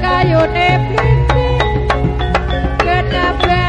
kayune pipi kenapa